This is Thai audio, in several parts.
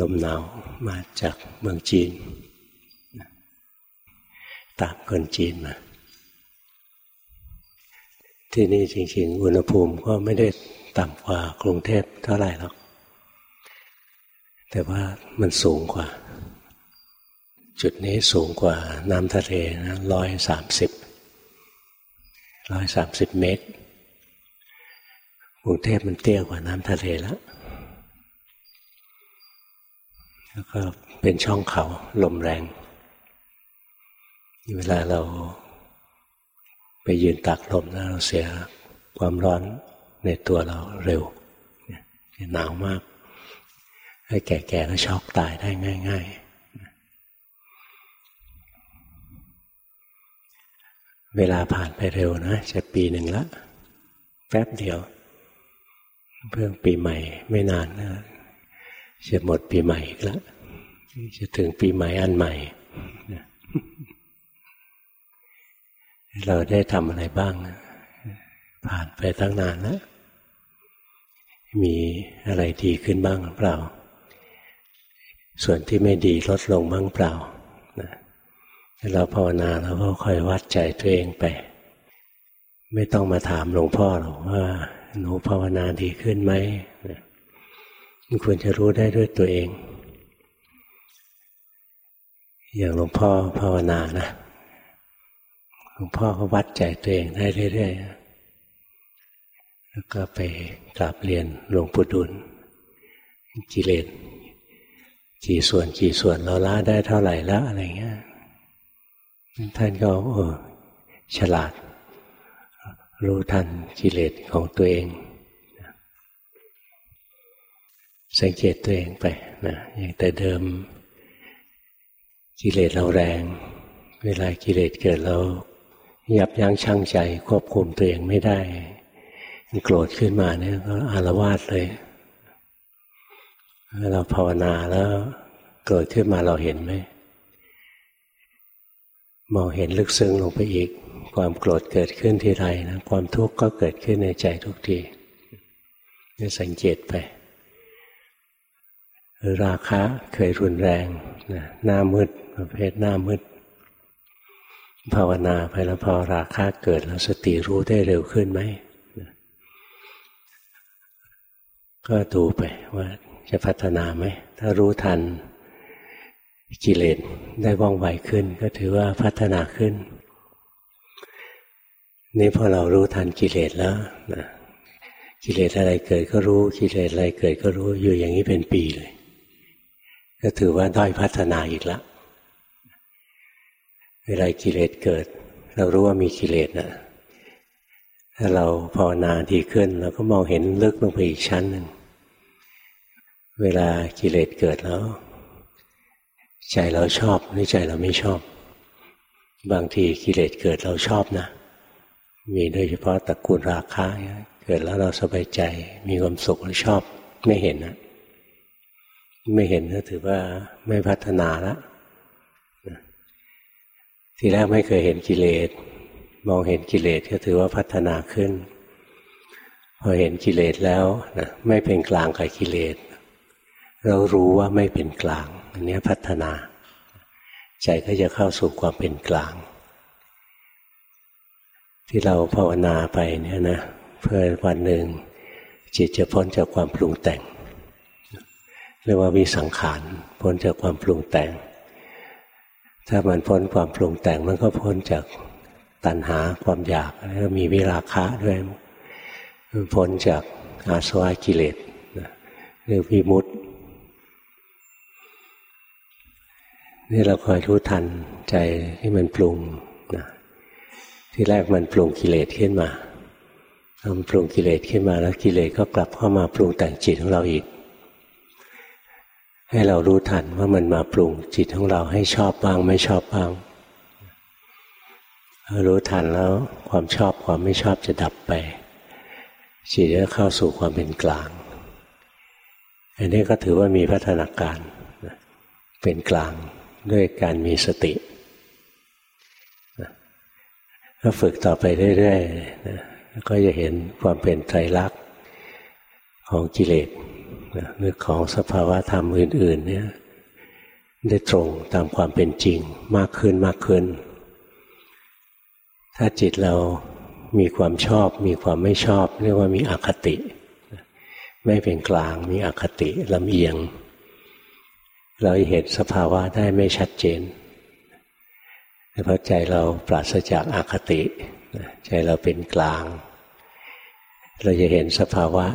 ลมหนาวมาจากเมืองจีน ตามคนจีนมา ที่นี่จริง ๆ อุณหภูมิก็ไม่ได้ต่ำกว่ากรุงเทพเท่าไหร่หรอก แต่ว่ามันสูงกว่า จุดนี้สูงกว่าน้ำทะเลนะร้อยสามสิบร้อยสามสิบเมตรกรุงเทพมันเตี้ยกว่าน้ำทะเลแล้ว แล้วก็เป็นช่องเขาลมแรง เวลาเราไปยืนตักลมแล้วเราเสียความร้อนในตัวเราเร็วหนาวมากให้แก่ๆก็ช็อกตายได้ง่าย ๆ เวลาผ่านไปเร็วนะจะปีหนึ่งละแป๊บเดียว เพิ่งปีใหม่ไม่นานนะ จะหมดปีใหม่อีกแล้วจะถึงปีใหม่อันใหม่ เราได้ทำอะไรบ้าง ผ่านไปตั้งนานแล้วมีอะไรดีขึ้นบ้างเปล่า ส่วนที่ไม่ดีลดลงบ้างเปล่าเราภาวนาเราก็คอยวัดใจตัวเองไป ไม่ต้องมาถามหลวงพ่อหรอกว่า หนูภาวนาดีขึ้นไหม มันควรจะรู้ได้ด้วยตัวเอง อย่างหลวงพ่อภาวนานะหลวงพ่อก็วัดใจตัวเองได้เรื่อยๆแล้วก็ไปกราบเรียนหลวงปู่ดุลกิเลสกี่ส่วนกี่ส่วนเราละได้เท่าไหร่แล้วอะไรเงี้ยท่านก็โอ้ฉลาด รู้ทันกิเลสของตัวเอง สังเกตตัวเองไปนะอย่างแต่เดิมกิเลสเราแรง เวลากิเลสเกิดเรายับยั้งชั่งใจควบคุมตัวเองไม่ได้โกรธขึ้นมาเนี่ยก็อารวาสเลยเราภาวนาแล้วโกรธขึ้นมาเราเห็นไหมมองเห็นลึกซึ้งลงไปอีก ความโกรธเกิดขึ้นที่ไรนะความทุกข์ก็เกิดขึ้นในใจทุกทีนี่สังเกตไป ราคะเคยรุนแรงนะหน้ามืดประเภทหน้ามืด ภาวนาไปแล้วพอราคะเกิดแล้วสติรู้ได้เร็วขึ้นไหมนะก็ดูไปว่าจะพัฒนาไหม ถ้ารู้ทันกิเลสได้ว่องไวขึ้น ก็ถือว่าพัฒนาขึ้น นี่พอเรารู้ทันกิเลสแล้วนะกิเลสอะไรเกิดก็รู้ กิเลสอะไรเกิดก็รู้อยู่อย่างนี้เป็นปีเลย ก็ถือว่าด้อยพัฒนาอีกแล้วเวลากิเลสเกิด เรารู้ว่ามีกิเลสนะถ้าเราภาวนาดีขึ้นเราก็มองเห็นลึกลงไปอีกชั้นหนึ่งเวลากิเลสเกิดแล้ว ใจเราชอบหรือใจเราไม่ชอบ บางทีกิเลสเกิดเราชอบนะ มีโดยเฉพาะตระกูลราคะเกิดแล้วเราสบายใจมีความสุขเราชอบไม่เห็นนะ ไม่เห็นก็ถือว่าไม่พัฒนาละทีแรกไม่เคยเห็นกิเลสมองเห็นกิเลสก็ถือว่าพัฒนาขึ้น พอเห็นกิเลสแล้วนะไม่เป็นกลางกับกิเลสเรารู้ว่าไม่เป็นกลาง อันนี้พัฒนา ใจก็จะเข้าสู่ความเป็นกลาง ที่เราภาวนาไปเนี่ยนะเพื่อวันหนึ่งจิตจะพ้นจากความปรุงแต่ง รียกว่าวิสังขารพ้นจากความปรุงแต่ง ถ้ามันพ้นความปรุงแต่งมันก็พ้นจากตัณหาความอยากแล้วมีวิราคะด้วยพ้นจากอาสวะกิเลสเรียกวิมุตตินี่เราคอยรู้ทันใจที่มันปรุงนะที่แรกมันปรุงกิเลสขึ้นมาทำปรุงกิเลสขึ้นมาแล้วกิเลสก็กลับเข้ามาปรุงแต่งจิตของเราอีก ให้เรารู้ทันว่ามันมาปรุงจิตของเราให้ชอบบ้าง ไม่ชอบบ้างรู้ทันแล้วความชอบความไม่ชอบจะดับไป จิตจะเข้าสู่ความเป็นกลาง อันนี้ก็ถือว่ามีพัฒนาการเป็นกลางด้วยการมีสติก็ฝึกต่อไปเรื่อยๆก็จะเห็นความเป็นไตรลักษณ์ของกิเลส หรือของสภาวะธรรมอื่น ๆ เนี่ย ได้ตรงตามความเป็นจริงมากขึ้นมากขึ้น ถ้าจิตเรามีความชอบ มีความไม่ชอบ เรียกว่ามีอคติ ไม่เป็นกลาง มีอคติลำเอียง เราเห็นสภาวะได้ไม่ชัดเจนเพราะใจเราปราศจากอาคติ ใจเราเป็นกลาง เราจะเห็นสภาวะ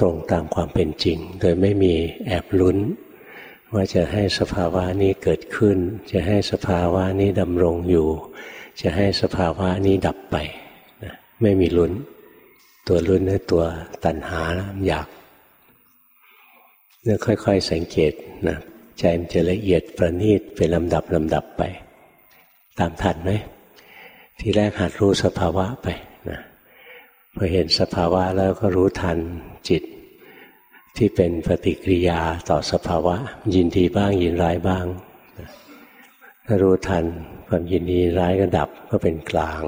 ตรงตามความเป็นจริง โดยไม่มีแอบลุ้น ว่าจะให้สภาวะนี้เกิดขึ้น จะให้สภาวะนี้ดำรงอยู่ จะให้สภาวะนี้ดับไปนะไม่มีลุ้น ตัวลุ้นนี่ตัวตัณหาอยากเนี่ยค่อย ๆ สังเกตนะใจมันจะละเอียดประณีตเป็นลำดับลำดับไป ตามทันไหมทีแรกหัดรู้สภาวะไปนะพอเห็นสภาวะแล้วก็รู้ทันจิต ที่เป็นปฏิกิริยาต่อสภาวะ ยินดีบ้างยินร้ายบ้างถ้ารู้ทันความยินดีร้ายก็ดับก็เป็นกลาง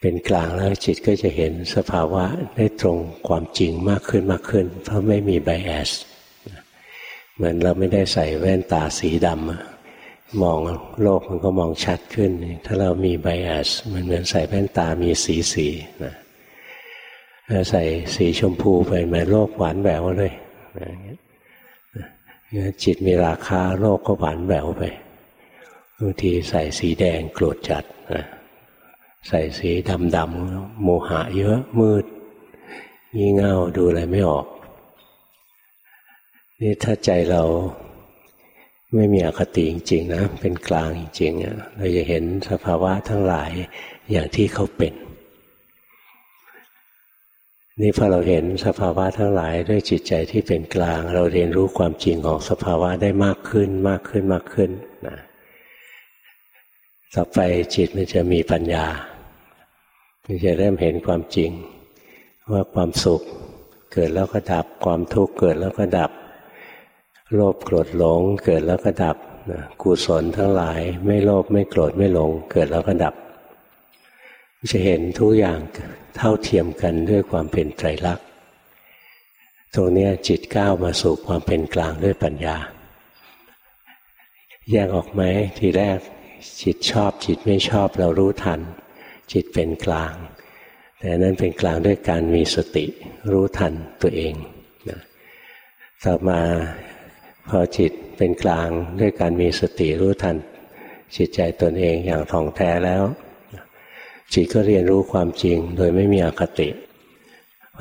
เป็นกลางแล้วจิตก็จะเห็นสภาวะได้ตรงความจริงมากขึ้นมากขึ้น เพราะไม่มีไบแอสเหมือนเราไม่ได้ใส่แว่นตาสีดำมองโลกมันก็มองชัดขึ้น ถ้าเรามีไบแอสมันเหมือนใส่แว่นตามีสีสีนะ ใส่สีชมพูไปมาโลกหวานแหววเลยจิตมีราคาโลกก็หวานแหววไปบางทีใส่สีแดงโกรธจัดนะใส่สีดำดำโมหะเยอะมืด งี่เง่าดูอะไรไม่ออก นี่ถ้าใจเราไม่มีอคติจริงๆนะ เป็นกลางจริงๆเราจะเห็นสภาวะทั้งหลายอย่างที่เขาเป็น นี่พอเราเห็นสภาวะทั้งหลายด้วยจิตใจที่เป็นกลาง เราเรียนรู้ความจริงของสภาวะได้มากขึ้นมากขึ้นมากขึ้นนะต่อไปจิตมันจะมีปัญญามันจะเริ่มเห็นความจริง ว่าความสุขเกิดแล้วก็ดับ ความทุกข์เกิดแล้วก็ดับ โลภโกรธหลง เกิดแล้วก็ดับกุศลทั้งหลาย ไม่โลภไม่โกรธไม่หลง เกิดแล้วก็ดับ จะเห็นทุกอย่างเท่าเทียมกันด้วยความเป็นไตรลักษณ์ตรงนี้จิตก้าวมาสู่ความเป็นกลางด้วยปัญญา แยกออกไหมทีแรกจิตชอบจิตไม่ชอบเรารู้ทัน จิตเป็นกลาง แต่นั้นเป็นกลางด้วยการมีสติรู้ทันตัวเองต่อมาพอจิตเป็นกลางด้วยการมีสติรู้ทันจิตใจตนเองอย่างท่องแท้แล้ว จิตก็เรียนรู้ความจริง โดยไม่มีอคติ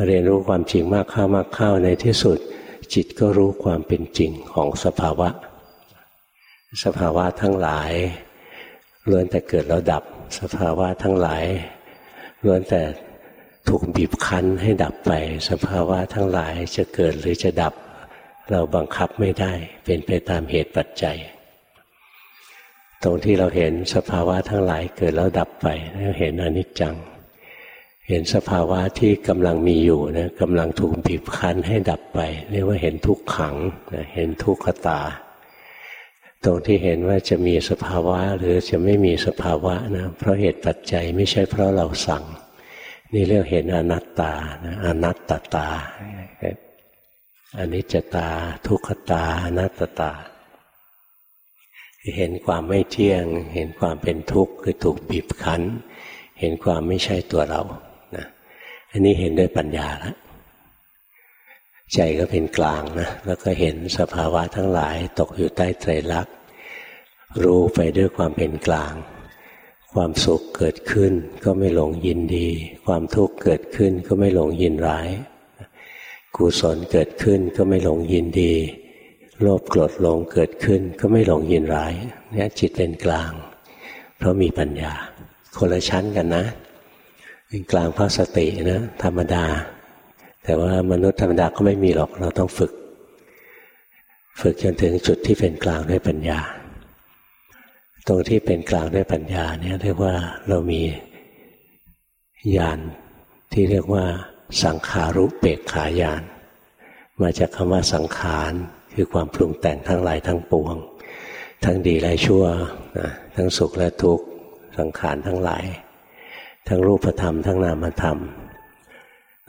เรียนรู้ความจริงมากเข้ามากเข้าในที่สุด จิตก็รู้ความเป็นจริงของสภาวะ สภาวะทั้งหลายล้วนแต่เกิดแล้วดับ สภาวะทั้งหลายล้วนแต่ถูกบีบคั้นให้ดับไป สภาวะทั้งหลายจะเกิดหรือจะดับ เราบังคับไม่ได้ เป็นไปตามเหตุปัจจัย ตรงที่เราเห็นสภาวะทั้งหลายเกิดแล้วดับไปเราเห็นอนิจจัง เห็นสภาวะที่กำลังมีอยู่นะกำลังถูกบีบคั้นให้ดับไป เรียกว่าเห็นทุกขังนะเห็นทุกขตา ตรงที่เห็นว่าจะมีสภาวะหรือจะไม่มีสภาวะนะเพราะเหตุปัจจัยไม่ใช่เพราะเราสั่ง นี่เรียกเห็นอนัตตานะอนัตตตาอนิจจตา ทุกขตาอนัตตา เห็นความไม่เที่ยง เห็นความเป็นทุกข์คือถูกบีบคั้น เห็นความไม่ใช่ตัวเรานะอันนี้เห็นด้วยปัญญาแล้วใจก็เป็นกลางนะแล้วก็เห็นสภาวะทั้งหลายตกอยู่ใต้ไตรลักษณ์รู้ไปด้วยความเป็นกลาง ความสุขเกิดขึ้นก็ไม่หลงยินดี ความทุกข์เกิดขึ้นก็ไม่หลงยินร้าย กุศลเกิดขึ้นก็ไม่หลงยินดี โลภโกรธหลงเกิดขึ้น ก็ไม่หลงยินร้ายเนี่ยจิตเป็นกลาง เพราะมีปัญญา คนละชั้นกันนะ เป็นกลางเพราะสตินะธรรมดา แต่ว่ามนุษย์ธรรมดาก็ไม่มีหรอกเราต้องฝึก ฝึกจนถึงจุดที่เป็นกลางด้วยปัญญา ตรงที่เป็นกลางด้วยปัญญาเนี่ยเรียกว่าเรามีญาณที่เรียกว่าสังขารุเปกขายาน มาจากคำว่าสังขาร คือความปรุงแต่งทั้งหลายทั้งปวง ทั้งดีและชั่วนะทั้งสุขและทุกข์สังขารทั้งหลาย ทั้งรูปธรรม ทั้งนามธรรม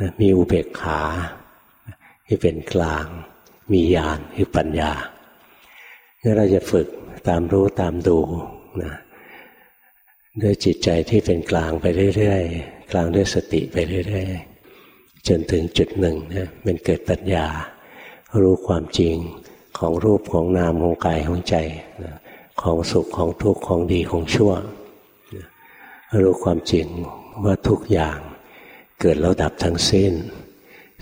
นะมีอุเบกขาที่เป็นกลาง มีญาณคือปัญญาเมื่อเราจะฝึกตามรู้ตามดูนะด้วยจิตใจที่เป็นกลางไปเรื่อยๆ กลางด้วยสติไปเรื่อยๆ จนถึงจุดหนึ่งนะมันเกิดปัญญา รู้ความจริงของรูปของนามของกายของใจของสุขของทุกข์ของดีของชั่ว รู้ความจริงว่าทุกอย่างเกิดแล้วดับทั้งสิ้น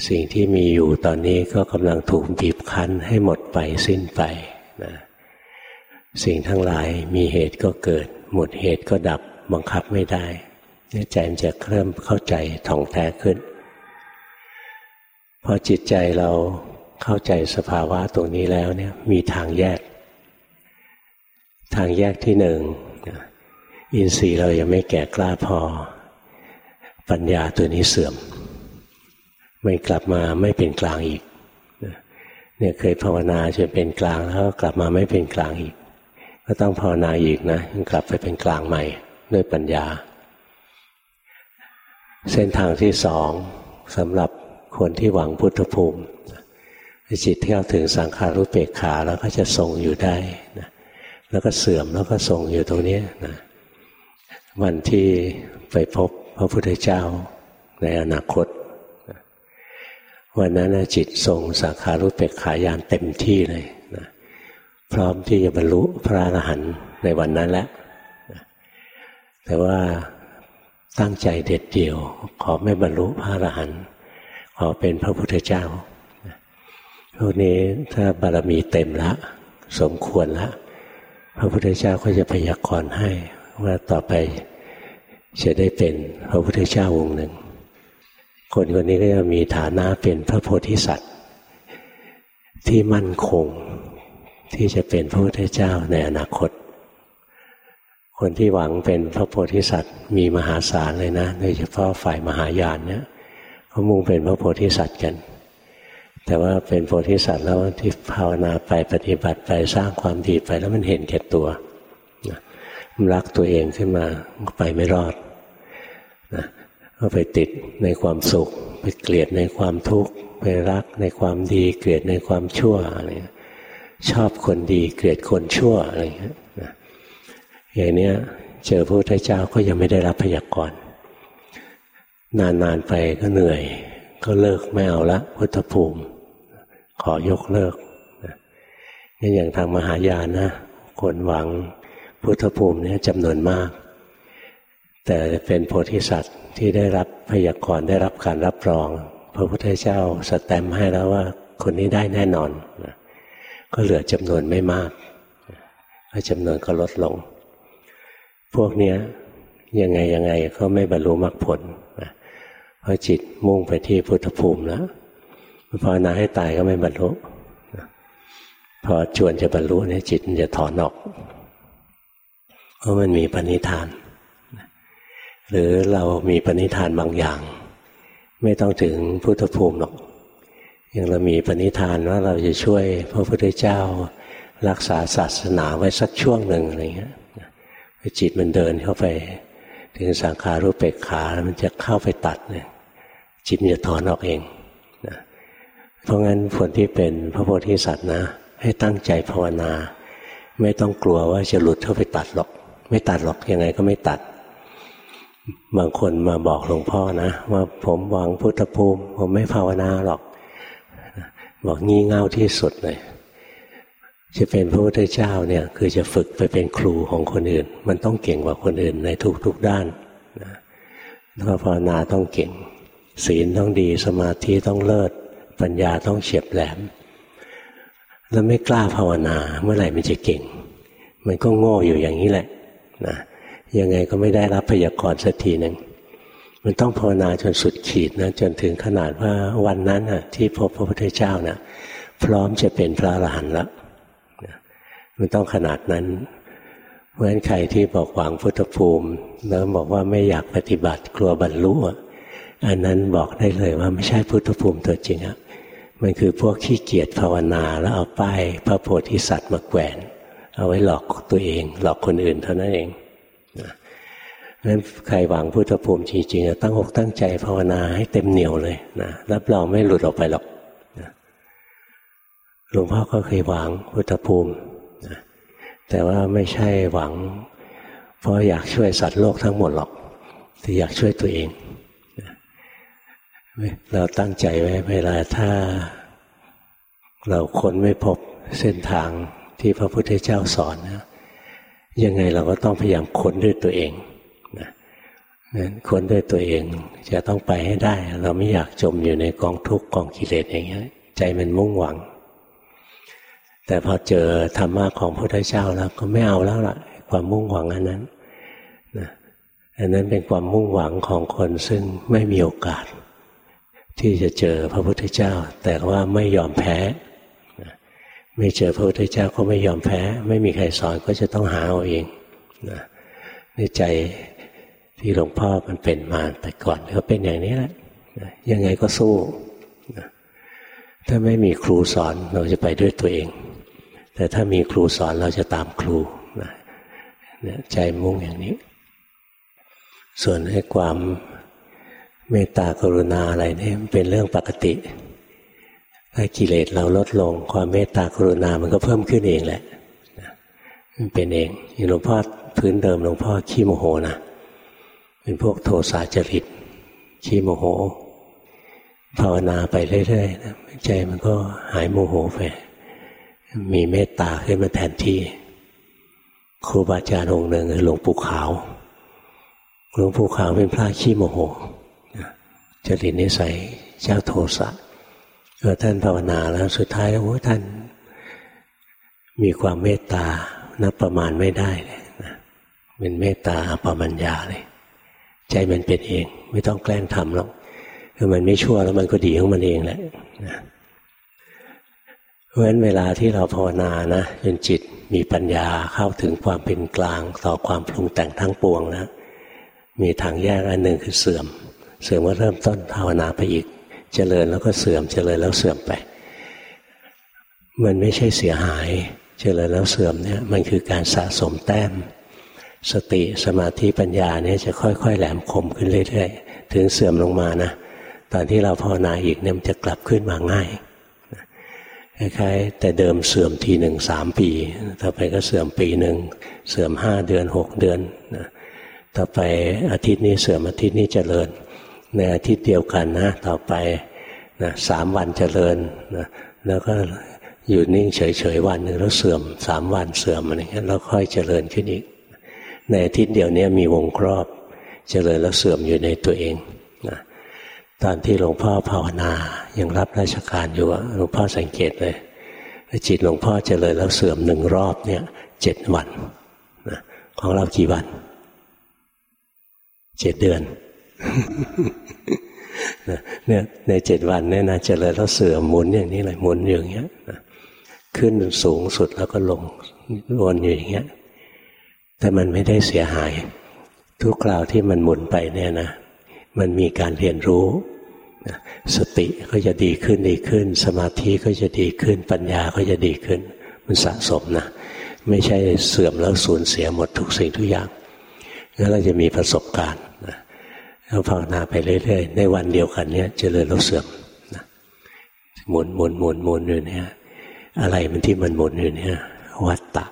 สิ่งที่มีอยู่ตอนนี้ก็กำลังถูกบีบคั้นให้หมดไปสิ้นไปนะสิ่งทั้งหลายมีเหตุก็เกิด หมดเหตุก็ดับบังคับไม่ได้ใจมันจะเริ่มเข้าใจท่องแท้ขึ้นพอจิตใจเรา เข้าใจสภาวะตรงนี้แล้วเนี่ยมีทางแยก ทางแยกที่หนึ่งอินทรีย์เรายังไม่แก่กล้าพอ ปัญญาตัวนี้เสื่อม ไม่กลับมาไม่เป็นกลางอีกเนี่ยเคยภาวนาจนเป็นกลางแล้วกลับมาไม่เป็นกลางอีก ก็ต้องภาวนาอีกนะกลับไปเป็นกลางใหม่ด้วยปัญญา เส้นทางที่สองสำหรับคนที่หวังพุทธภูมิ จิตที่เข้าถึงสังขารุเปกขาแล้วก็จะทรงอยู่ได้นะแล้วก็เสื่อมแล้วก็ทรงอยู่ตรงนี้นะวันที่ไปพบพระพุทธเจ้าในอนาคต วันนั้นจิตทรงสังขารุเปกขายานเต็มที่เลยนะพร้อมที่จะบรรลุพระอรหันต์ในวันนั้นแล้วแต่ว่าตั้งใจเด็ดเดี่ยว ขอไม่บรรลุพระอรหันต์ขอเป็นพระพุทธเจ้า พวกนี้ถ้าบารมีเต็มละ สมควรละพระพุทธเจ้าก็จะพยากรณ์ให้ว่าต่อไปจะได้เป็นพระพุทธเจ้าองค์หนึ่ง คนคนนี้ก็จะมีฐานะเป็นพระโพธิสัตว์ ที่มั่นคงที่จะเป็นพระพุทธเจ้าในอนาคต คนที่หวังเป็นพระโพธิสัตว์มีมหาศาลเลยนะโดยเฉพาะฝ่ายมหายานเนี่ยเขามุ่งเป็นพระโพธิสัตว์กัน แต่ว่าเป็นโพธิสัตว์แล้วที่ภาวนาไปปฏิบัติไปสร้างความดีไปแล้วมันเห็นแก่ตัวนะมันรักตัวเองขึ้นมาก็ไปไม่รอดนะก็ไปติดในความสุข ไปเกลียดในความทุกข์ไปรักในความดีเกลียดในความชั่วอะไรชอบคนดีเกลียดคนชั่วอะไรอย่างเงี้ยอย่างเนี้ยเจอพระพุทธเจ้าก็ยังไม่ได้รับพยากรณ์นานๆไปก็เหนื่อย ก็เลิกไม่เอาละพุทธภูมิ ขอยกเลิกนี่อย่างทางมหายานนะคนหวังพุทธภูมินี่จำนวนมาก แต่เป็นโพธิสัตว์ที่ได้รับพยากรณ์ได้รับการรับรอง พระพุทธเจ้าสแตมให้แล้วว่าคนนี้ได้แน่นอนก็เหลือจำนวนไม่มากจำนวนก็ลดลง พวกเนี้ยยังไงยังไงก็ไม่บรรลุมรรคผล เพราะจิตมุ่งไปที่พุทธภูมิแล้วภาวนาให้ตายก็ไม่บรรลุพอชวนจะบรรลุเนี่ยจิตมันจะถอนออก เพราะมันมีปณิธาน หรือเรามีปณิธานบางอย่าง ไม่ต้องถึงพุทธภูมิหรอกอย่างเรามีปณิธานว่าเราจะช่วยพระพุทธเจ้า รักษาศาสนาไว้สักช่วงหนึ่งอะไรเงี้ยจิตมันเดินเข้าไป ถึงสังขารุปเปกขามันจะเข้าไปตัดเนี่ยจิตมันจะถอนออกเองเพราะงั้นคนที่เป็นพระโพธิสัตว์นะ ให้ตั้งใจภาวนา ไม่ต้องกลัวว่าจะหลุดเข้าไปตัดหรอก ไม่ตัดหรอกยังไงก็ไม่ตัด บางคนมาบอกหลวงพ่อนะ ว่าผมหวังพุทธภูมิ ผมไม่ภาวนาหรอก บอกงี่เง่าที่สุดเลย จะเป็นพระพุทธเจ้าเนี่ยคือจะฝึกไปเป็นครูของคนอื่น มันต้องเก่งกว่าคนอื่นในทุกๆด้านนะภาวนาต้องเก่ง ศีลต้องดีสมาธิต้องเลิศ ปัญญาต้องเฉียบแหลม แล้วไม่กล้าภาวนาเมื่อไหร่มันจะเก่ง มันก็โง่อยู่อย่างนี้แหละนะยังไงก็ไม่ได้รับพยากรณ์สักทีหนึ่งมันต้องภาวนาจนสุดขีดนะจนถึงขนาดว่าวันนั้นน่ะที่พบพระพุทธเจ้านะพร้อมจะเป็นพระอรหันต์และ มันต้องขนาดนั้น เพราะฉะนั้นใครที่บอกหวังพุทธภูมิ แล้วบอกว่าไม่อยากปฏิบัติกลัวบรรลุอันนั้นบอกได้เลยว่าไม่ใช่พุทธภูมิตัวจริงอะมันคือพวกขี้เกียจภาวนาแล้วเอาป้ายพระโพธิสัตว์มาแขวน เอาไว้หลอกตัวเอง หลอกคนอื่นเท่านั้นเองนะงั้นใครหวังพุทธภูมิจริงๆตั้งอกตั้งใจภาวนาให้เต็มเหนียวเลยนะรับรองไม่หลุดออกไปหรอกหลวงพ่อก็เคยหวังพุทธภูมิ แต่ว่าไม่ใช่หวัง เพราะอยากช่วยสัตว์โลกทั้งหมดหรอก แต่อยากช่วยตัวเองเราตั้งใจไว้เวลาถ้า เราค้นไม่พบเส้นทางที่พระพุทธเจ้าสอนนะยังไงเราก็ต้องพยายามค้นด้วยตัวเองนะค้นด้วยตัวเองจะต้องไปให้ได้ เราไม่อยากจมอยู่ในกองทุกข์กองกิเลสอย่างเงี้ย ใจมันมุ่งหวัง แต่พอเจอธรรมะของพระพุทธเจ้าแล้วก็ไม่เอาแล้วล่ะ ความมุ่งหวังอันนั้นนะอันนั้นเป็นความมุ่งหวังของคนซึ่งไม่มีโอกาส ที่จะเจอพระพุทธเจ้า แต่ว่าไม่ยอมแพ้ไม่เจอพระพุทธเจ้าก็ไม่ยอมแพ้ ไม่มีใครสอนก็จะต้องหาเอาเองนะในใจที่หลวงพ่อมันเป็นมาแต่ก่อนก็เป็นอย่างนี้แหละยังไงก็สู้ ถ้าไม่มีครูสอนเราจะไปด้วยตัวเอง แต่ถ้ามีครูสอนเราจะตามครูนะใจมุ่งอย่างนี้ ส่วนให้ความเมตตากรุณาอะไรนี่เป็นเรื่องปกติ ถ้ากิเลสเราลดลง ความเมตตากรุณามันก็เพิ่มขึ้นเองแหละมันเป็นเองหลวงพ่อพื้นเดิมหลวงพ่อขี้โมโหนะเป็นพวกโทสะจริตขี้โมโห ภาวนาไปเรื่อยๆใจมันก็หายโมโหไป มีเมตตาขึ้นมาแทนที่ ครูบาอาจารย์องค์หนึ่งหลวงปู่ขาว หลวงปู่ขาวเป็นพระขี้โมโหจริตนิสัยเจ้าโทสะเออท่านภาวนาแล้วสุดท้ายโอ้ท่าน มีความเมตตานับประมาณไม่ได้เลยนะเป็นเมตตาปรมัญญาเลย ใจมันเป็นเอง ไม่ต้องแกล้งทำหรอกคือมันไม่ชั่วแล้วมันก็ดีของมันเองแหละนะ เพราะฉะนั้นเวลาที่เราภาวนานะจนจิตมีปัญญาเข้าถึงความเป็นกลางต่อความปรุงแต่งทั้งปวงนะ มีทางแยกอันหนึ่งคือเสื่อม เสื่อมก็เริ่มต้นภาวนาไปอีก เจริญแล้วก็เสื่อม เจริญแล้วเสื่อมไป มันไม่ใช่เสียหาย เจริญแล้วเสื่อมเนี่ยมันคือการสะสมแต้ม สติสมาธิปัญญาเนี่ยจะค่อย ๆ แหลมคมขึ้นเรื่อยๆถึงเสื่อมลงมานะตอนที่เราภาวนาอีกเนี่ยมันจะกลับขึ้นมาง่าย คล้ายๆ แต่เดิมเสื่อมทีหนึ่งสามปี ต่อไปก็เสื่อมปีหนึ่งเสื่อมห้าเดือนหกเดือนนะต่อไปอาทิตย์นี้เสื่อมอาทิตย์นี้เจริญ ในอาทิตย์เดียวกันนะ ต่อไปนะสามวันเจริญนะแล้วก็อยู่นิ่งเฉยๆวันหนึ่งแล้วเสื่อมสามวันเสื่อมอะไรเงี้ยแล้วค่อยเจริญขึ้นอีก ในอาทิตย์เดียวนี้มีวงครอบ เจริญแล้วเสื่อมอยู่ในตัวเองนะ ตอนที่หลวงพ่อภาวนายังรับราชการอยู่หลวงพ่อสังเกตเลยจิตหลวงพ่อเจริญแล้วเสื่อมหนึ่งรอบเนี่ยเจ็ดวันนะของเรากี่วันเจ็ดเดือนเนี่ยในเจ็ดวันเนี่ยนะเจริญแล้วเสื่อมหมุนอย่างนี้เลยหมุนอย่างเงี้ยขึ้นสูงสุดแล้วก็ลงวนอยู่อย่างเงี้ยแต่มันไม่ได้เสียหาย ทุกคราวที่มันหมุนไปเนี่ยนะ มันมีการเรียนรู้สติก็จะดีขึ้นดีขึ้น สมาธิก็จะดีขึ้น ปัญญาก็จะดีขึ้น มันสะสมนะ ไม่ใช่เสื่อมแล้วสูญเสียหมดทุกสิ่งทุกอย่างแล้วเราจะมีประสบการณ์เราภาวนาไปเรื่อยๆ ในวันเดียวกันเนี้ยเจริญแล้วเสื่อมนะหมุนหมุนหมุนหมุนอยู่เนี่ยอะไรมันที่มันหมุนอยู่เนี่ยวัตตะ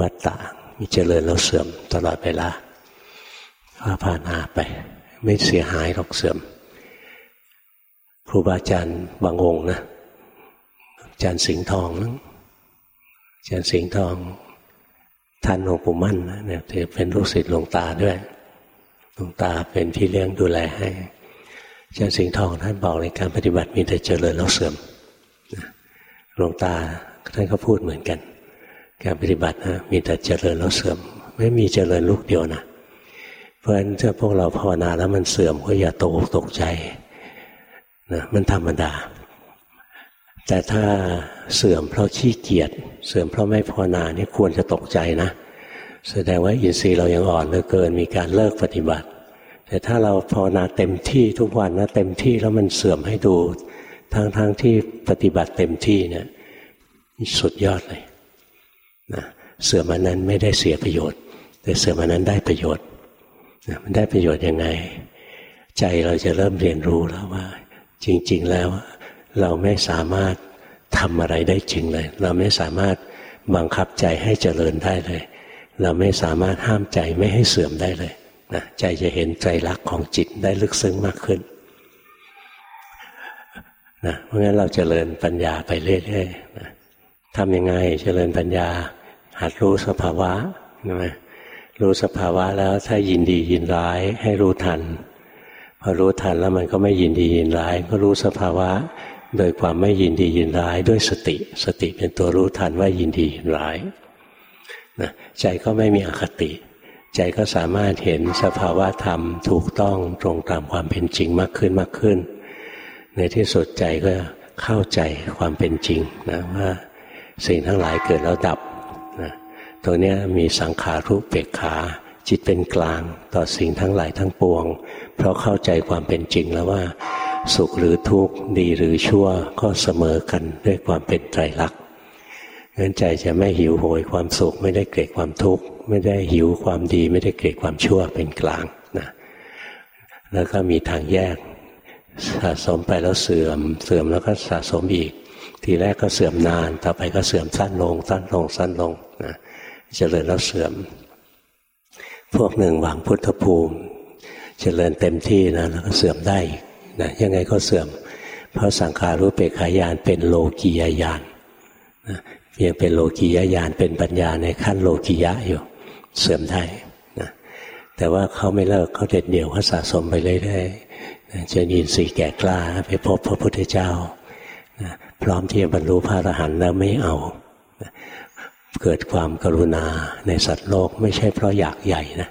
วัตตะมีเจริญแล้วเสื่อมตลอดเวลา ว่าภาวนาไป ไม่เสียหายหรอกเสื่อม ครูบาอาจารย์บางองค์นะอาจารย์สิงห์ทองนะอาจารย์สิงห์ทองท่านหลวงปู่มั่นนะเนี่ยถือเป็นลูกศิษย์หลวงตาด้วยหลวงตาเป็นพี่เลี้ยงดูแลให้อาจารย์สิงห์ทองท่านบอกในการปฏิบัติมีแต่เจริญแล้วเสื่อมหลวงตาท่านก็พูดเหมือนกัน การปฏิบัตินะมีแต่เจริญแล้วเสื่อม ไม่มีเจริญลูกเดียวนะ เพราะฉะนั้นถ้าพวกเราภาวนาแล้วมันเสื่อมก็อย่าตกตกใจนะมันธรรมดา แต่ถ้าเสื่อมเพราะขี้เกียจเสื่อมเพราะไม่ภาวนานี่ควรจะตกใจนะ แสดงว่าอินทรีย์เรายังอ่อนเหลือเกินมีการเลิกปฏิบัติ แต่ถ้าเราภาวนาเต็มที่ทุกวันนะเต็มที่แล้วมันเสื่อมให้ดูทั้งๆทที่ปฏิบัติเต็มที่เนี่ยสุดยอดเลยนะเสื่อมอันนั้นไม่ได้เสียประโยชน์ แต่เสื่อมอันนั้นได้ประโยชน์ มันได้ประโยชน์ยังไง ใจเราจะเริ่มเรียนรู้แล้วว่า จริง ๆ แล้ว เราไม่สามารถทำอะไรได้จริงเลย เราไม่สามารถบังคับใจให้เจริญได้เลย เราไม่สามารถห้ามใจไม่ให้เสื่อมได้เลยนะใจจะเห็นใจรักของจิตได้ลึกซึ้งมากขึ้นนะเพราะงั้นเราจเจริญปัญญาไปเรื่อยๆนะทำยังไงเจริญปัญญา หัดรู้สภาวะนะ รู้สภาวะแล้วถ้ายินดียินร้ายให้รู้ทัน พอรู้ทันแล้วมันก็ไม่ยินดียินร้ายก็รู้สภาวะ โดยความไม่ยินดียินร้ายด้วยสติ สติเป็นตัวรู้ทันว่ายินดียินร้ายนะใจก็ไม่มีอคติ ใจก็สามารถเห็นสภาวะธรรมถูกต้องตรงตามความเป็นจริงมากขึ้นมากขึ้น ในที่สุดใจก็เข้าใจความเป็นจริงนะว่าสิ่งทั้งหลายเกิดแล้วดับ ตรงนี้มีสังขารุเปกขา จิตเป็นกลางต่อสิ่งทั้งหลายทั้งปวง เพราะเข้าใจความเป็นจริงแล้วว่า สุขหรือทุกข์ดีหรือชั่วก็เสมอกันด้วยความเป็นไตรลักษณ์งั้นใจจะไม่หิวโหยความสุข ไม่ได้เกลียดความทุกข์ ไม่ได้หิวความดี ไม่ได้เกลียดความชั่วเป็นกลางนะแล้วก็มีทางแยกสะสมไปแล้วเสื่อม เสื่อมแล้วก็สะสมอีก ทีแรกก็เสื่อมนาน ต่อไปก็เสื่อมสั้นลงสั้นลงสั้นลงนะ เจริญแล้วเสื่อม พวกหนึ่งหวังพุทธภูมิ เจริญเต็มที่นะแล้วก็เสื่อมได้นะยังไงก็เสื่อม เพราะสังขารู้เปกขายานเป็นโลกียายานนะยังเป็นโลกียายานเป็นปัญญาในขั้นโลกียะอยู่เสื่อมได้นะแต่ว่าเขาไม่เลิกเขาเด็ดเดี่ยวเขาสะสมไปเรื่อยๆจะยินสีแก่กล้าไปพบพระพุทธเจ้านะพร้อมที่จะบรรลุพระอรหันต์แล้วไม่เอา เกิดความกรุณาในสัตว์โลกไม่ใช่เพราะอยากใหญ่นะ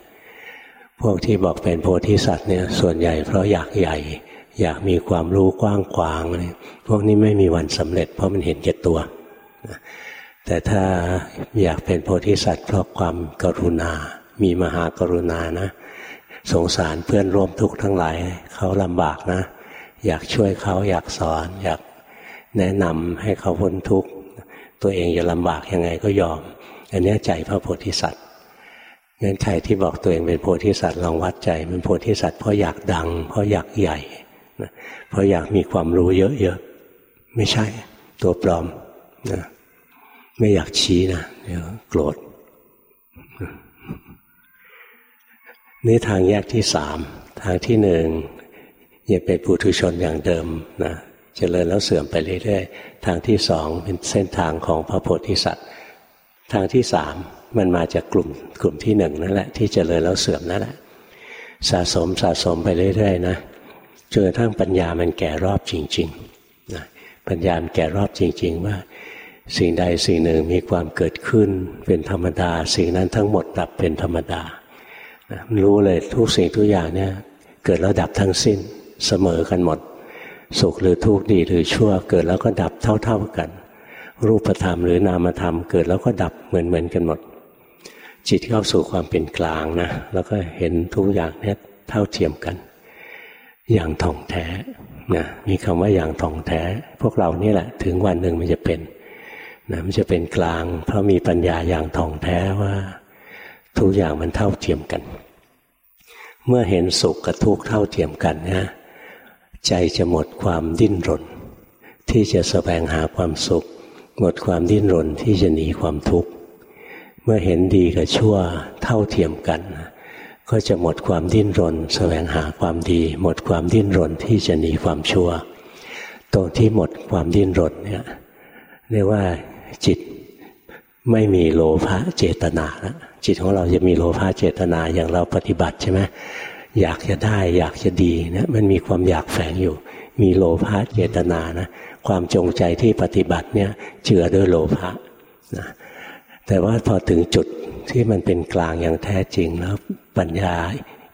พวกที่บอกเป็นโพธิสัตว์เนี่ยส่วนใหญ่เพราะอยากใหญ่ อยากมีความรู้กว้างขวางเลยพวกนี้ไม่มีวันสำเร็จ เพราะมันเห็นแก่ตัว แต่ถ้าอยากเป็นโพธิสัตว์เพราะความกรุณา มีมหากรุณานะ สงสารเพื่อนร่วมทุกข์ทั้งหลายเขาลำบากนะ อยากช่วยเขาอยากสอน อยากแนะนำให้เขาพ้นทุกข์ ตัวเองจะลำบากยังไงก็ยอม อันนี้ใจพระโพธิสัตว์งั้นใครที่บอกตัวเองเป็นโพธิสัตว์ลองวัดใจเป็นโพธิสัตว์เพราะอยากดัง เพราะอยากใหญ่เพราะอยากมีความรู้เยอะๆไม่ใช่ตัวปลอมนะไม่อยากชี้นะเดี๋ยวโกรธนี่ทางแยกที่สามทางที่หนึ่งอย่าเป็นปุถุชนอย่างเดิมนะ เจริญแล้วเสื่อมไปเรื่อยๆ ทางที่สองเป็นเส้นทางของพระโพธิสัตว์ ทางที่สามมันมาจากกลุ่มกลุ่มที่หนึ่งนั่นแหละที่เจริญแล้วเสื่อมนั่นแหละ สะสมสะสมไปเรื่อยๆนะจนกระทั่งปัญญามันแก่รอบจริงๆนะปัญญามันแก่รอบจริง ๆ ว่า สิ่งใดสิ่งหนึ่งมีความเกิดขึ้นเป็นธรรมดา สิ่งนั้นทั้งหมดดับเป็นธรรมดารู้เลยทุกสิ่งทุกอย่างเนี่ยเกิดแล้วดับทั้งสิ้นเสมอกันหมด สุขหรือทุกข์ดีหรือชั่ว เกิดแล้วก็ดับเท่า ๆกัน รูปธรรมหรือนามธรรม เกิดแล้วก็ดับเหมือนเหมือนกันหมด จิตเข้าสู่ความเป็นกลางนะแล้วก็เห็นทุกอย่างเนี่ยเท่าเทียมกัน อย่างท่องแท้นะมีคำว่าอย่างท่องแท้ พวกเรานี่แหละ ถึงวันหนึ่งมันจะเป็นนะมันจะเป็นกลาง เพราะมีปัญญาอย่างท่องแท้ว่า ทุกอย่างมันเท่าเทียมกัน เมื่อเห็นสุขกับทุกข์เท่าเทียมกันนะ ใจจะหมดความดิ้นรน ที่จะแสวงหาความสุข หมดความดิ้นรนที่จะหนีความทุกข์เมื่อเห็นดีกับชั่วเท่าเทียมกัน ก็จะหมดความดิ้นรน แสวงหาความดี หมดความดิ้นรนที่จะหนีความชั่ว ตรงที่หมดความดิ้นรนเนี่ยเรียกว่าจิตไม่มีโลภะเจตนาแล้วจิตของเราจะมีโลภะเจตนาอย่างเราปฏิบัติใช่ไหม อยากจะได้ อยากจะดีนะมันมีความอยากแฝงอยู่ มีโลภะเจตนานะความจงใจที่ปฏิบัติเนี่ยเจือด้วยโลภะนะแต่ว่าพอถึงจุดที่มันเป็นกลางอย่างแท้จริงแล้วปัญญา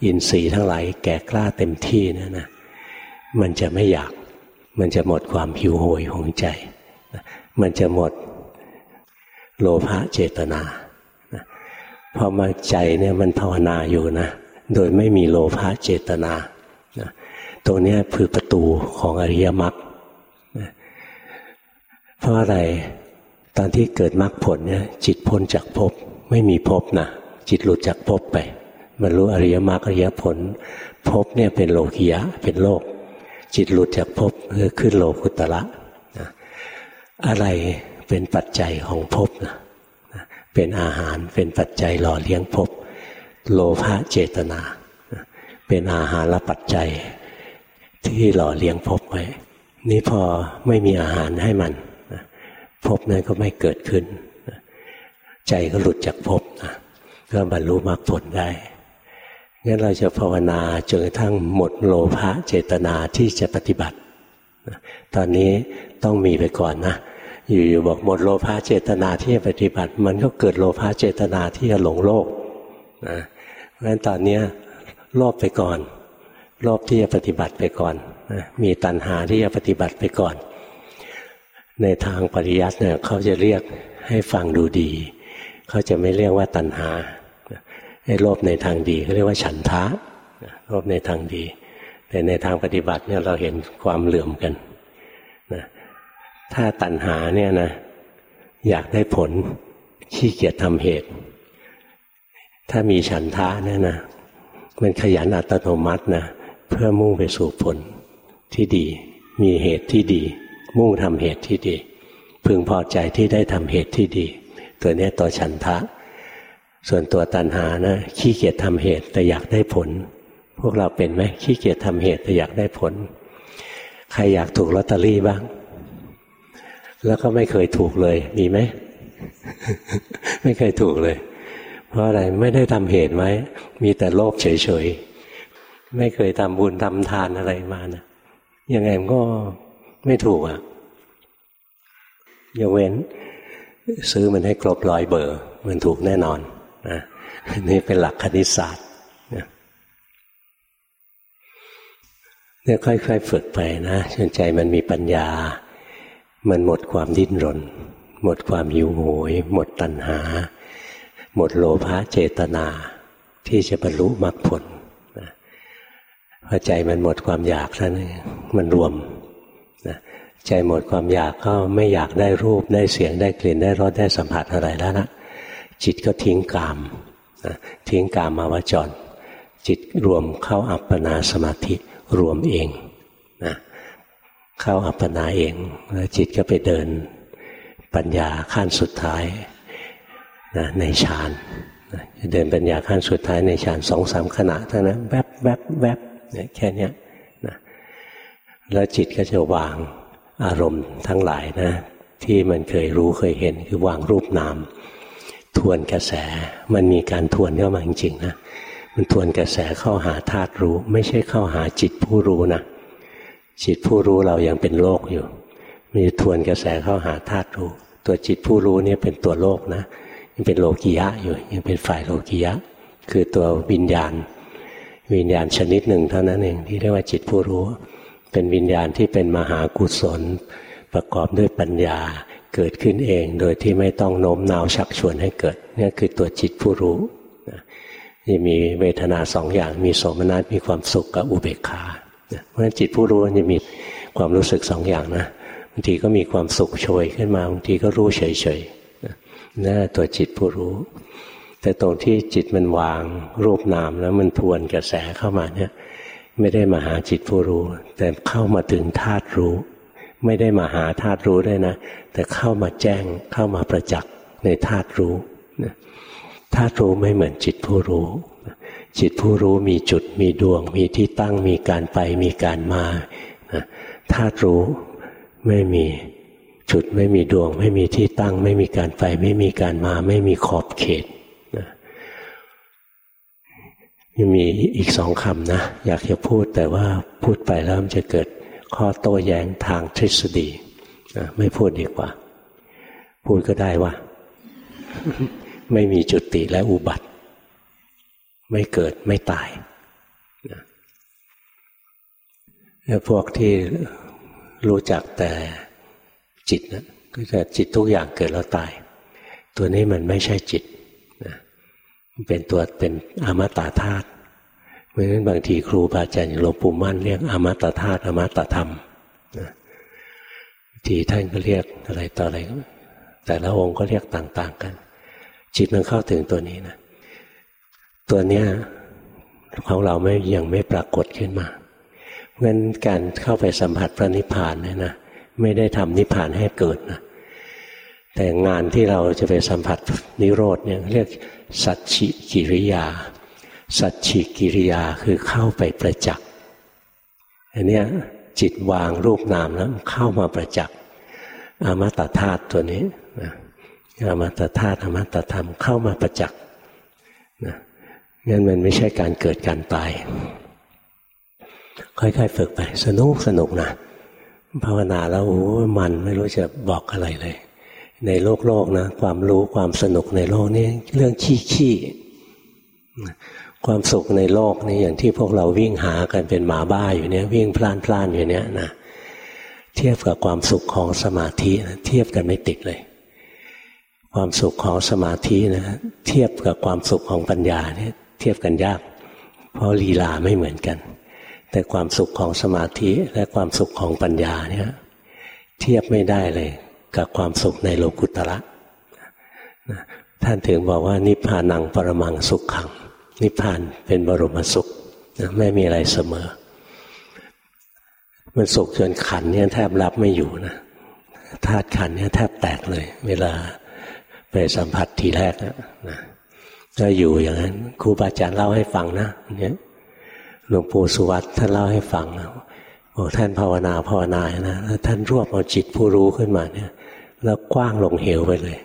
อินทรีย์ทั้งหลายแก่กล้าเต็มที่นะนะมันจะไม่อยาก มันจะหมดความหิวโหยของใจ มันจะหมดโลภะเจตนาพอมาใจเนี่ยมันภาวนาอยู่นะ โดยไม่มีโลภะเจตนาตรงนี้คือประตูของอริยมรรคเพราะอะไรตอนที่เกิดมรรคผลเนี่ยจิตพ้นจากภพไม่มีภพนะจิตหลุดจากภพไปบรรลุอริยมรรคอริยผลภพเนี่ยเป็นโลกียะเป็นโลก จิตหลุดจากภพคือขึ้นโลกุตละอะไรเป็นปัจจัยของภพนะเป็นอาหารเป็นปัจจัยหล่อเลี้ยงภพ โลภะเจตนา เป็นอาหารและปัจจัย ที่หล่อเลี้ยงภพไว้ นี่พอไม่มีอาหารให้มันภพนั้นก็ไม่เกิดขึ้น ใจก็หลุดจากภพนะก็บรรลุมรรคผลได้งั้นเราจะภาวนาจนกระทั่งหมดโลภะเจตนาที่จะปฏิบัติ ตอนนี้ต้องมีไปก่อนนะอยู่ๆบอกหมดโลภะเจตนาที่จะปฏิบัติ มันก็เกิดโลภะเจตนาที่จะหลงโลกนะ เพราะฉะนั้นตอนนี้โลภไปก่อน โลภที่จะปฏิบัติไปก่อนนะมีตัณหาที่จะปฏิบัติไปก่อน ในทางปริยัติเนี่ยเขาจะเรียกให้ฟังดูดี เขาจะไม่เรียกว่าตัณหาให้โลภในทางดีเขาเรียกว่าฉันทะโลภในทางดี แต่ในทางปฏิบัติเนี่ยเราเห็นความเหลื่อมกันนะถ้าตัณหาเนี่ยนะอยากได้ผลขี้เกียจทำเหตุ ถ้ามีฉันทะเนี่ยนะมันขยันอัตโนมัตินะเพื่อมุ่งไปสู่ผลที่ดี มีเหตุที่ดี มุ่งทำเหตุที่ดี พึงพอใจที่ได้ทำเหตุที่ดี ตัวนี้ตัวฉันทะ ส่วนตัวตัณหานะขี้เกียจทำเหตุแต่อยากได้ผล พวกเราเป็นไหมขี้เกียจทำเหตุแต่อยากได้ผล ใครอยากถูกลอตเตอรี่บ้าง แล้วก็ไม่เคยถูกเลยมีไหม ไม่เคยถูกเลย เพราะอะไรไม่ได้ทำเหตุไว้มีแต่โลภเฉยๆ ไม่เคยทำบุญทำทานอะไรมานะยังไงมันก็ไม่ถูกอะยกเว้น ซื้อมันให้ครบร้อยเบอร์ มันถูกแน่นอนนะนี่เป็นหลักคณิตศาสตร์เนี่ยค่อยๆฝึกไปนะจนใจมันมีปัญญา มันหมดความดิ้นรน หมดความหิวโหย หมดตัณหา หมดโลภะเจตนาที่จะบรรลุมรรคผลนะพอใจมันหมดความอยากแล้วนี่มันรวมนะใจหมดความอยากก็ไม่อยากได้รูปได้เสียงได้กลิ่นได้รสได้สัมผัสอะไรแล้วนะจิตก็ทิ้งกามนะทิ้งกามมาวจร จิตรวมเข้าอัปปนาสมาธิรวมเองนะเข้าอัปปนาเองแล้วจิตก็ไปเดิน ปัญญาขั้นสุดท้าย นะในฌานนะเดินปัญญาขั้นสุดท้ายในฌานสองสามขณะเท่านั้นแวบแวบแวบเนี่ยแค่นี้นะแล้วจิตก็จะวางอารมณ์ทั้งหลายนะที่มันเคยรู้เคยเห็นคือวางรูปนาม ทวนกระแสมันมีการทวนเข้ามาจริงๆนะมันทวนกระแสเข้าหาธาตุรู้ ไม่ใช่เข้าหาจิตผู้รู้นะจิตผู้รู้เรายังเป็นโลกอยู่ มีทวนกระแสเข้าหาธาตุรู้ ตัวจิตผู้รู้เนี่ยเป็นตัวโลกนะ ยังเป็นโลกียะอยู่ยังเป็นฝ่ายโลกียะ คือตัววิญญาณ วิญญาณชนิดหนึ่งเท่านั้นเองที่เรียกว่าจิตผู้รู้ เป็นวิญญาณที่เป็นมหากุศล ประกอบด้วยปัญญาเกิดขึ้นเอง โดยที่ไม่ต้องโน้มน้าวชักชวนให้เกิดนี่คือตัวจิตผู้รู้จะมีเวทนาสองอย่างมีสมนัตมีความสุขกับอุเบกขาเพราะฉะนั้นจิตผู้รู้จะมีความรู้สึกสองอย่างนะบางทีก็มีความสุขโชยขึ้นมาบางทีก็รู้เฉยๆ นั่นตัวจิตผู้รู้ แต่ตรงที่จิตมันวางรูปนามแล้วมันทวนกระแสเข้ามาเนี่ยไม่ได้มาหาจิตผู้รู้ แต่เข้ามาถึงธาตุรู้ ไม่ได้มาหาธาตุรู้ด้วยนะ แต่เข้ามาแจ้งเข้ามาประจักษ์ในธาตุรู้ธาตุรู้ไม่เหมือนจิตผู้รู้ จิตผู้รู้มีจุดมีดวง มีที่ตั้งมีการไปมีการมาธาตุรู้ไม่มี จุดไม่มีดวง ไม่มีที่ตั้ง ไม่มีการไป ไม่มีการมา ไม่มีขอบเขตยังมีอีกสองคำนะ อยากจะพูดแต่ว่าพูดไปแล้วมันจะเกิดข้อโต้แย้งทางทฤษฎีไม่พูดดีกว่า พูดก็ได้ว่า ไม่มีจุติและอุบัติ ไม่เกิดไม่ตายแล้วพวกที่รู้จักแต่ จิตนะก็จะจิตทุกอย่างเกิดแล้วตาย ตัวนี้มันไม่ใช่จิตนะเป็นตัวเป็นอมตะธาตุเพราะฉะนั้นบางทีครูบาอาจารย์หลวงปู่มั่นเรียกอมตะธาตุอมตะธรรมนะทีท่านก็เรียกอะไรต่ออะไรแต่ละองค์ก็เรียกต่าง ๆ กัน จิตมันเข้าถึงตัวนี้นะตัวเนี้ยของเราไม่ยังไม่ปรากฏขึ้นมาเพราะฉะนั้นการเข้าไปสัมผัสพระนิพพานเนี่ยนะ ไม่ได้ทำนิพพานให้เกิดนะแต่งานที่เราจะไปสัมผัสนิโรธเนี่ยเรียกสัจฉิกิริยา สัจฉิกิริยาคือเข้าไปประจักษ์อันนี้จิตวางรูปนามแล้วเข้ามาประจักษ์อมตะธาตุตัวนี้นะอมตะธาตุอมตะธรรมเข้ามาประจักษ์นะงั้นมันไม่ใช่การเกิดการตาย ค่อยๆฝึกไป สนุกสนุกนะ ภาวนาแล้วโอ้มันไม่รู้จะบอกอะไรเลย ในโลกโลกนะ ความรู้ความสนุกในโลกนี้เรื่องขี้ขี้ความสุขในโลกนี่อย่างที่พวกเราวิ่งหากันเป็นหมาบ้าอยู่เนี้ยวิ่งพล่านพล่านอยู่เนี้ยนะเทียบกับความสุขของสมาธินะเทียบกันไม่ติดเลย ความสุขของสมาธินะเทียบกับความสุขของปัญญาเนี่ยเทียบกันยาก เพราะลีลาไม่เหมือนกัน แต่ความสุขของสมาธิและความสุขของปัญญาเนี่ยเทียบไม่ได้เลยกับความสุขในโลกุตระท่านถึงบอกว่านิพพานังปรมังสุขขัง นิพพานเป็นบรมสุขนะไม่มีอะไรเสมอ มันสุขจนขันเนี่ยแทบรับไม่อยู่นะธาตุขันเนี่ยแทบแตกเลย เวลาไปสัมผัสทีแรกนะก็อยู่อย่างนั้นครูบาอาจารย์เล่าให้ฟังนะเนี่ย หลวงปู่สุวัตท่านเล่าให้ฟังบอกท่านภาวนาภาวนานะแล้วท่านรวบเอาจิตผู้รู้ขึ้นมาเนี่ย แล้วกว้างลงเหวไปเลย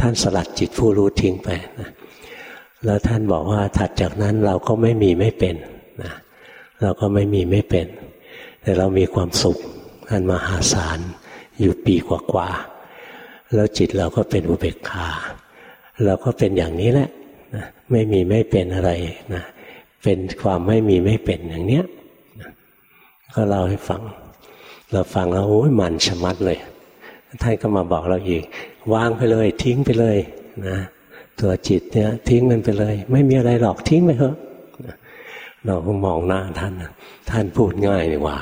ท่านสลัดจิตผู้รู้ทิ้งไปนะแล้วท่านบอกว่าถัดจากนั้นเราก็ไม่มีไม่เป็นนะเราก็ไม่มีไม่เป็น แต่เรามีความสุขอันมหาศาลอยู่ปีกว่าๆแล้วจิตเราก็เป็นอุเบกขาเราก็เป็นอย่างนี้แหละนะไม่มีไม่เป็นอะไรนะ เป็นความไม่มีไม่เป็นอย่างเนี้ยก็เล่าให้ฟัง เราฟังแล้วโอ้ยมันชะมัดเลย ท่านก็มาบอกเราอีกวางไปเลย ทิ้งไปเลยนะตัวจิตเนี่ยทิ้งมันไปเลย ไม่มีอะไรหรอกทิ้งไปเถอะเราก็มองหน้าท่าน ท่านพูดง่ายนี่ว่า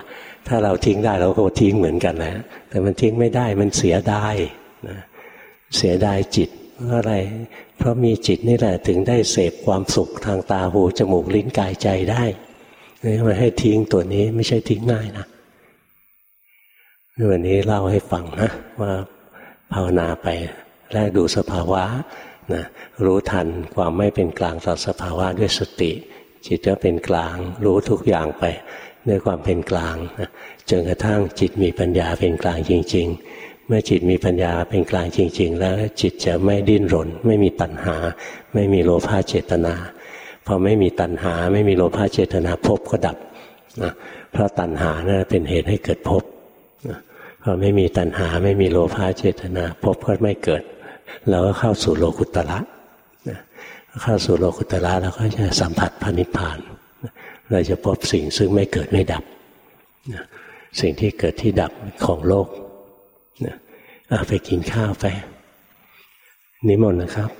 ถ้าเราทิ้งได้เราก็ทิ้งเหมือนกันนะแต่มันทิ้งไม่ได้มันเสียดายนะเสียดายจิต เพราะอะไร เพราะมีจิตนี่แหละถึงได้เสพความสุขทางตาหูจมูกลิ้นกายใจได้นี่มาให้ทิ้งตัวนี้ไม่ใช่ทิ้งง่ายนะวันนี้เล่าให้ฟังนะว่าภาวนาไปแลกดูสภาวะนะรู้ทันความไม่เป็นกลางต่อสภาวะด้วยสติ จิตก็เป็นกลาง รู้ทุกอย่างไป ด้วยความเป็นกลางนะจนกระทั่งจิตมีปัญญาเป็นกลางจริง ๆ เมื่อจิตมีปัญญาเป็นกลางจริง ๆ แล้วจิตจะไม่ดิ้นรน ไม่มีตัณหา ไม่มีโลภะเจตนาพอไม่มีตัณหา ไม่มีโลภะเจตนาภพก็ดับนะเพราะตัณหานะเป็นเหตุให้เกิดภพพอไม่มีตัณหาไม่มีโลภะเจตนาภพก็ไม่เกิดเราก็เข้าสู่โลกุตระเข้าสู่โลกุตระเราก็จะสัมผัสพระนิพพานเราจะพบสิ่งซึ่งไม่เกิดไม่ดับสิ่งที่เกิดที่ดับของโลก ไปกินข้าวไปนิมนต์นะครับ